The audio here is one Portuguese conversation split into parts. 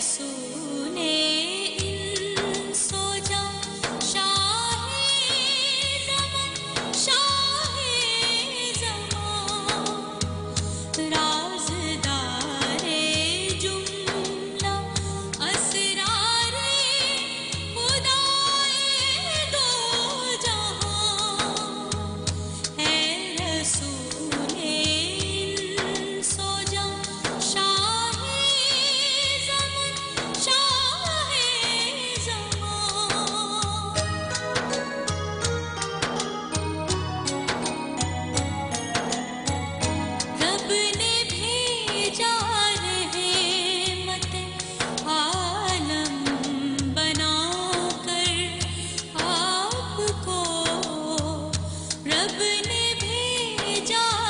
Jesús. जा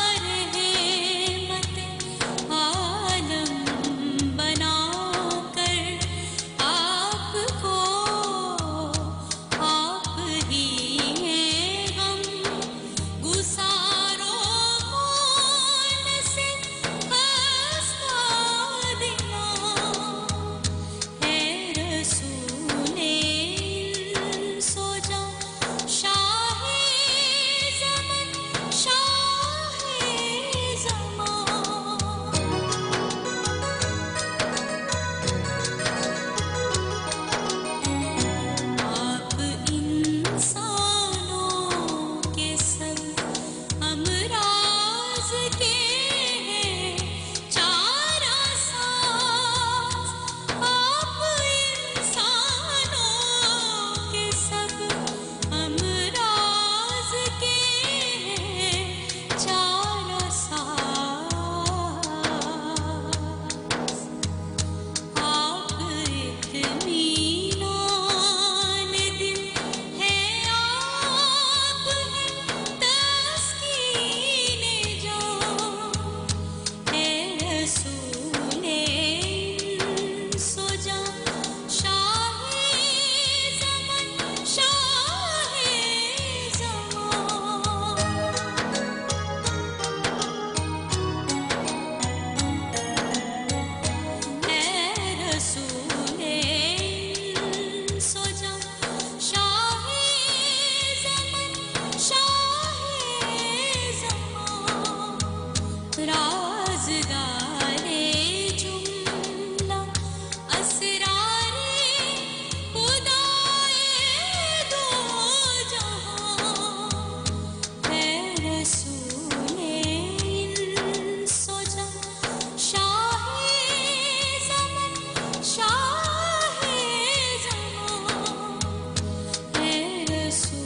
Jesus.